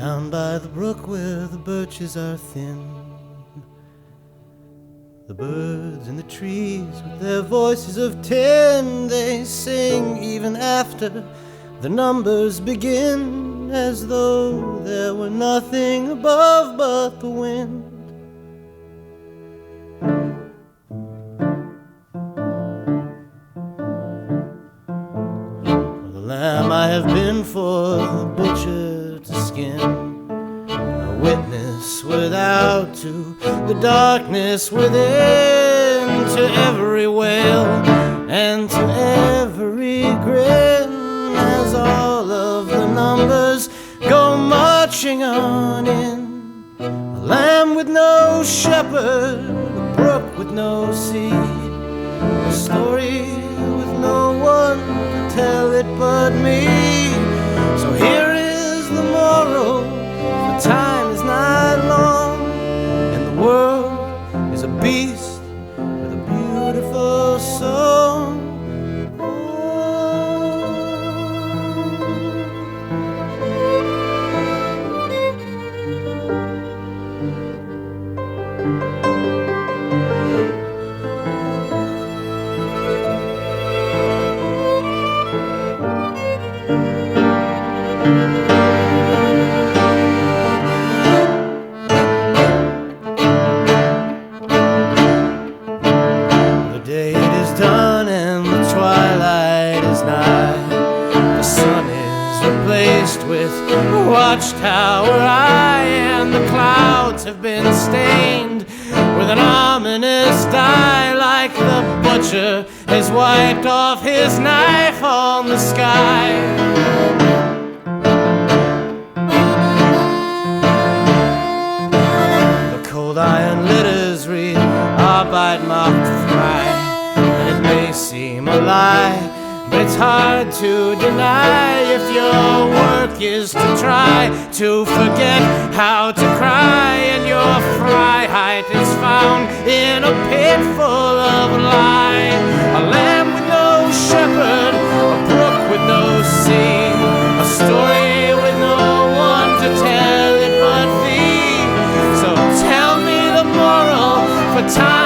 down by the brook where the birches are thin. The birds in the trees with their voices of ten, they sing even after the numbers begin, as though there were nothing above but the wind. The lamb I have been for the butcher to skin a witness without to the darkness within, to every wail and to every grin, as all of the numbers go marching on in. A lamb with no shepherd, a brook with no sea, a story with no one to tell it but me. Day is done and the twilight is nigh. The sun is replaced with a watchtower eye, and the clouds have been stained with an ominous dye, like the butcher has wiped off his knife on the sky. The cold iron litters read Arbeit macht lie, but it's hard to deny if your work is to try to forget how to cry, and your fright is found in a pit full of lies. A lamb with no shepherd, a brook with no sea, a story. time